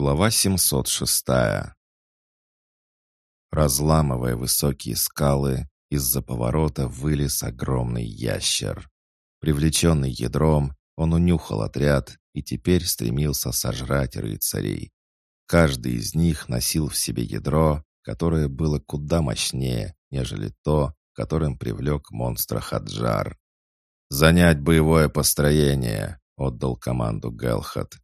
Глава 706 Разламывая высокие скалы, из-за поворота вылез огромный ящер. Привлеченный ядром, он унюхал отряд и теперь стремился сожрать рыцарей. Каждый из них носил в себе ядро, которое было куда мощнее, нежели то, которым привлек монстра Хаджар. «Занять боевое построение!» — отдал команду Гелхат.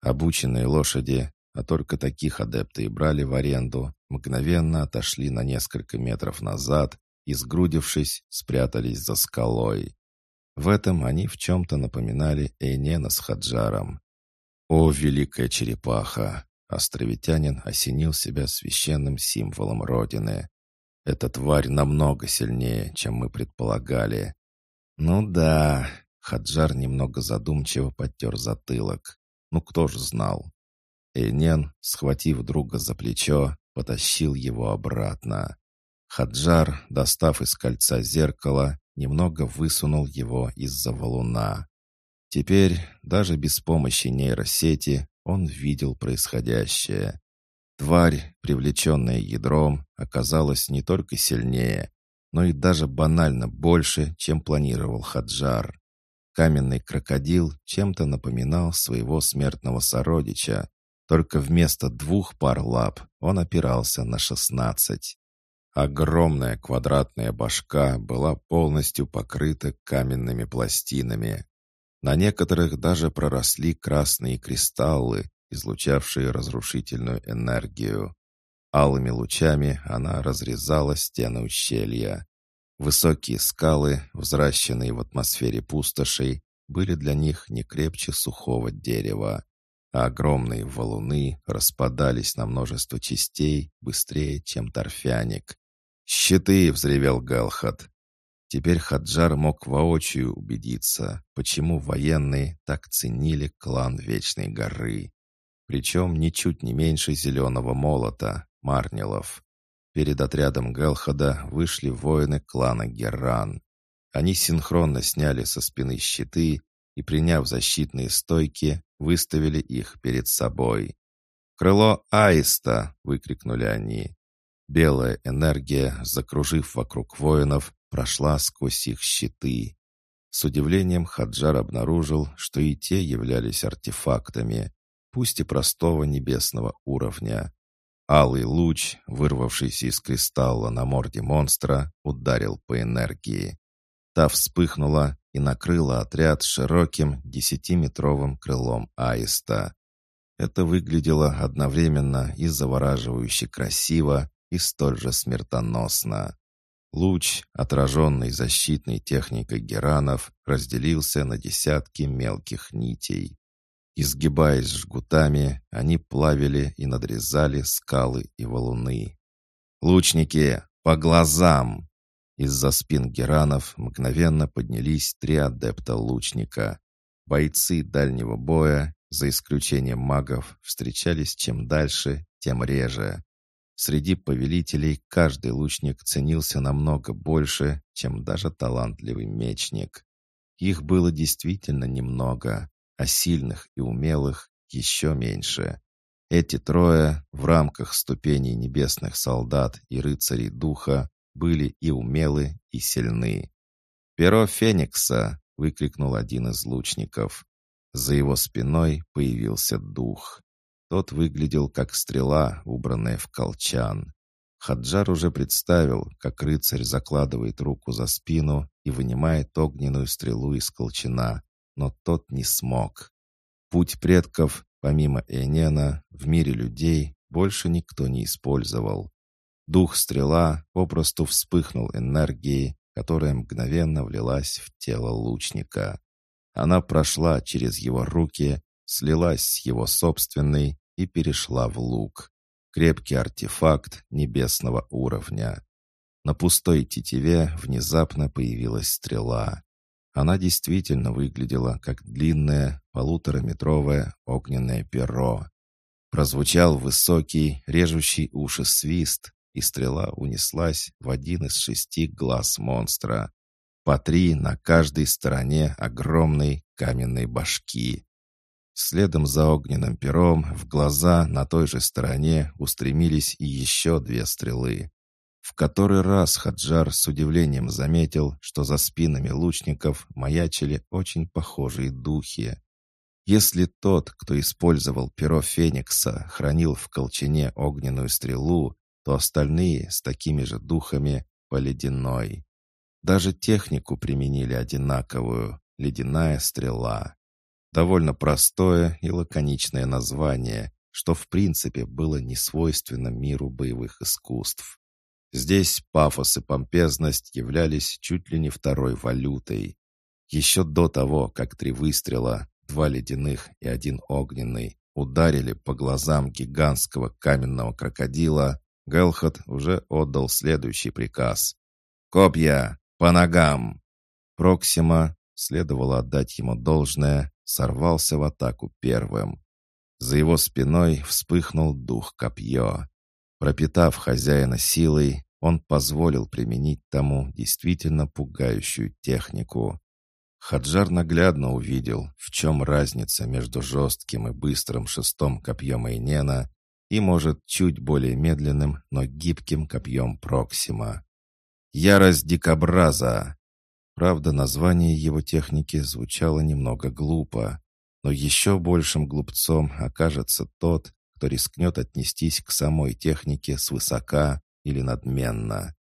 Обученные лошади, а только таких адепты и брали в аренду, мгновенно отошли на несколько метров назад и, сгрудившись, спрятались за скалой. В этом они в чем-то напоминали Эйнена с Хаджаром. «О, великая черепаха!» Островитянин осенил себя священным символом Родины. «Эта тварь намного сильнее, чем мы предполагали». «Ну да», — Хаджар немного задумчиво подтер затылок. Ну кто же знал? Эйнен, схватив друга за плечо, потащил его обратно. Хаджар, достав из кольца зеркало, немного высунул его из-за валуна. Теперь, даже без помощи нейросети, он видел происходящее. Тварь, привлеченная ядром, оказалась не только сильнее, но и даже банально больше, чем планировал Хаджар. Каменный крокодил чем-то напоминал своего смертного сородича, только вместо двух пар лап он опирался на шестнадцать. Огромная квадратная башка была полностью покрыта каменными пластинами. На некоторых даже проросли красные кристаллы, излучавшие разрушительную энергию. Алыми лучами она разрезала стены ущелья. Высокие скалы, взращенные в атмосфере пустошей, были для них не крепче сухого дерева, а огромные валуны распадались на множество частей быстрее, чем торфяник. «Щиты!» — взревел Галхат. Теперь Хаджар мог воочию убедиться, почему военные так ценили клан Вечной горы. Причем ничуть не меньше зеленого молота, Марнилов. Перед отрядом Гелхада вышли воины клана Герран. Они синхронно сняли со спины щиты и, приняв защитные стойки, выставили их перед собой. «Крыло Аиста!» — выкрикнули они. Белая энергия, закружив вокруг воинов, прошла сквозь их щиты. С удивлением Хаджар обнаружил, что и те являлись артефактами, пусть и простого небесного уровня. Алый луч, вырвавшийся из кристалла на морде монстра, ударил по энергии. Та вспыхнула и накрыла отряд широким десятиметровым крылом аиста. Это выглядело одновременно и завораживающе красиво, и столь же смертоносно. Луч, отраженный защитной техникой геранов, разделился на десятки мелких нитей. Изгибаясь жгутами, они плавили и надрезали скалы и валуны. «Лучники, по глазам!» Из-за спин геранов мгновенно поднялись три адепта лучника. Бойцы дальнего боя, за исключением магов, встречались чем дальше, тем реже. Среди повелителей каждый лучник ценился намного больше, чем даже талантливый мечник. Их было действительно немного а сильных и умелых еще меньше. Эти трое в рамках ступеней небесных солдат и рыцарей духа были и умелы, и сильны. «Перо Феникса!» — выкрикнул один из лучников. За его спиной появился дух. Тот выглядел как стрела, убранная в колчан. Хаджар уже представил, как рыцарь закладывает руку за спину и вынимает огненную стрелу из колчана, но тот не смог. Путь предков, помимо Энена, в мире людей больше никто не использовал. Дух-стрела попросту вспыхнул энергией, которая мгновенно влилась в тело лучника. Она прошла через его руки, слилась с его собственной и перешла в лук. Крепкий артефакт небесного уровня. На пустой тетиве внезапно появилась стрела. Она действительно выглядела как длинное полутораметровое огненное перо. Прозвучал высокий, режущий уши свист, и стрела унеслась в один из шести глаз монстра. По три на каждой стороне огромной каменной башки. Следом за огненным пером в глаза на той же стороне устремились и еще две стрелы. В который раз Хаджар с удивлением заметил, что за спинами лучников маячили очень похожие духи. Если тот, кто использовал перо Феникса, хранил в колчане огненную стрелу, то остальные с такими же духами по ледяной. Даже технику применили одинаковую — ледяная стрела. Довольно простое и лаконичное название, что в принципе было не свойственно миру боевых искусств. Здесь пафос и помпезность являлись чуть ли не второй валютой. Еще до того, как три выстрела, два ледяных и один огненный, ударили по глазам гигантского каменного крокодила, Гелхот уже отдал следующий приказ. «Копья! По ногам!» Проксима, следовало отдать ему должное, сорвался в атаку первым. За его спиной вспыхнул дух копье. Пропитав хозяина силой, он позволил применить тому действительно пугающую технику. Хаджар наглядно увидел, в чем разница между жестким и быстрым шестом копьем Эйнена и, может, чуть более медленным, но гибким копьем Проксима. «Ярость дикобраза!» Правда, название его техники звучало немного глупо, но еще большим глупцом окажется тот, кто рискнет отнестись к самой технике свысока или надменно.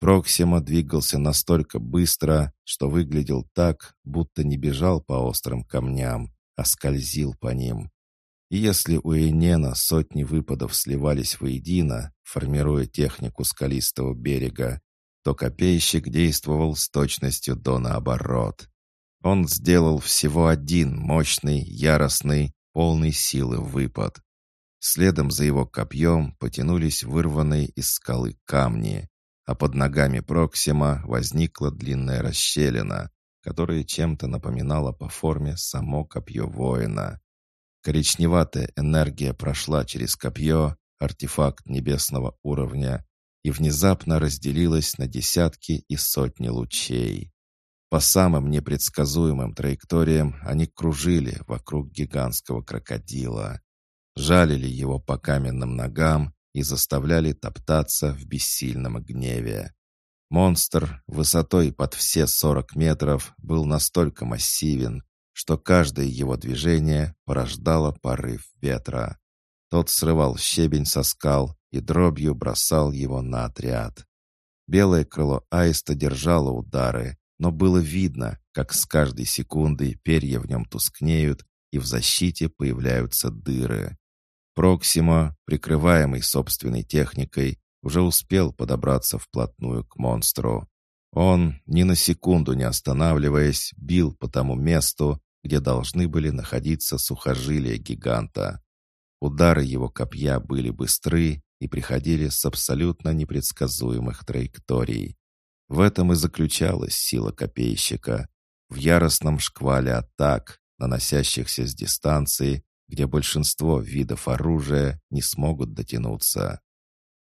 Проксима двигался настолько быстро, что выглядел так, будто не бежал по острым камням, а скользил по ним. Если у Эйнена сотни выпадов сливались воедино, формируя технику скалистого берега, то копейщик действовал с точностью до наоборот. Он сделал всего один мощный, яростный, полный силы выпад. Следом за его копьем потянулись вырванные из скалы камни, а под ногами Проксима возникла длинная расщелина, которая чем-то напоминала по форме само копье воина. Коричневатая энергия прошла через копье, артефакт небесного уровня, и внезапно разделилась на десятки и сотни лучей. По самым непредсказуемым траекториям они кружили вокруг гигантского крокодила, жалили его по каменным ногам и заставляли топтаться в бессильном гневе. Монстр высотой под все сорок метров был настолько массивен, что каждое его движение порождало порыв ветра. Тот срывал щебень со скал и дробью бросал его на отряд. Белое крыло аиста держало удары, но было видно, как с каждой секундой перья в нем тускнеют и в защите появляются дыры. Проксима, прикрываемый собственной техникой, уже успел подобраться вплотную к монстру. Он, ни на секунду не останавливаясь, бил по тому месту, где должны были находиться сухожилия гиганта. Удары его копья были быстры и приходили с абсолютно непредсказуемых траекторий. В этом и заключалась сила копейщика. В яростном шквале атак, наносящихся с дистанции, где большинство видов оружия не смогут дотянуться.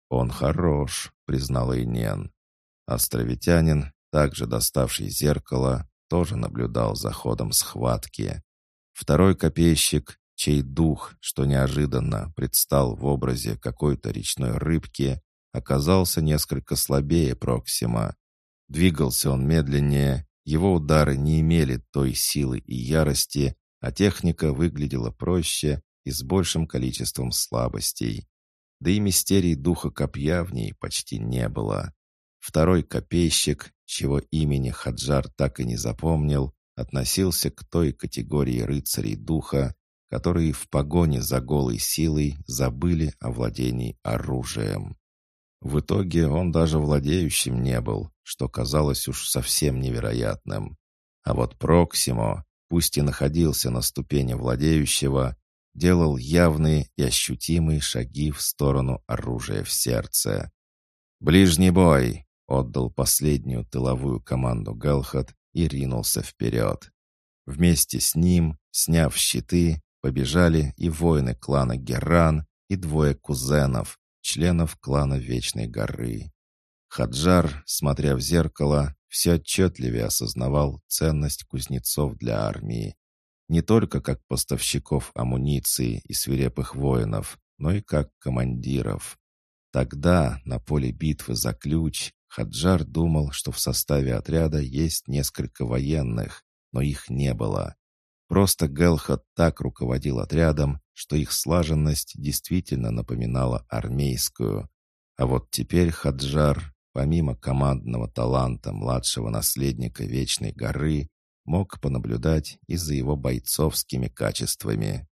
«Он хорош», — признал Инен. Островитянин, также доставший зеркало, тоже наблюдал за ходом схватки. Второй копейщик, чей дух, что неожиданно предстал в образе какой-то речной рыбки, оказался несколько слабее Проксима. Двигался он медленнее, его удары не имели той силы и ярости, а техника выглядела проще и с большим количеством слабостей. Да и мистерий духа копья в ней почти не было. Второй копейщик, чего имени Хаджар так и не запомнил, относился к той категории рыцарей духа, которые в погоне за голой силой забыли о владении оружием. В итоге он даже владеющим не был, что казалось уж совсем невероятным. А вот Проксимо, пусть и находился на ступени владеющего, делал явные и ощутимые шаги в сторону оружия в сердце. «Ближний бой!» Отдал последнюю тыловую команду Галхат и ринулся вперед. Вместе с ним, сняв щиты, побежали и воины клана Геран, и двое кузенов, членов клана Вечной горы. Хаджар, смотря в зеркало, все отчетливее осознавал ценность кузнецов для армии. Не только как поставщиков амуниции и свирепых воинов, но и как командиров. Тогда, на поле битвы за ключ, Хаджар думал, что в составе отряда есть несколько военных, но их не было. Просто Гелхат так руководил отрядом, что их слаженность действительно напоминала армейскую. А вот теперь Хаджар, помимо командного таланта младшего наследника Вечной горы, мог понаблюдать и за его бойцовскими качествами.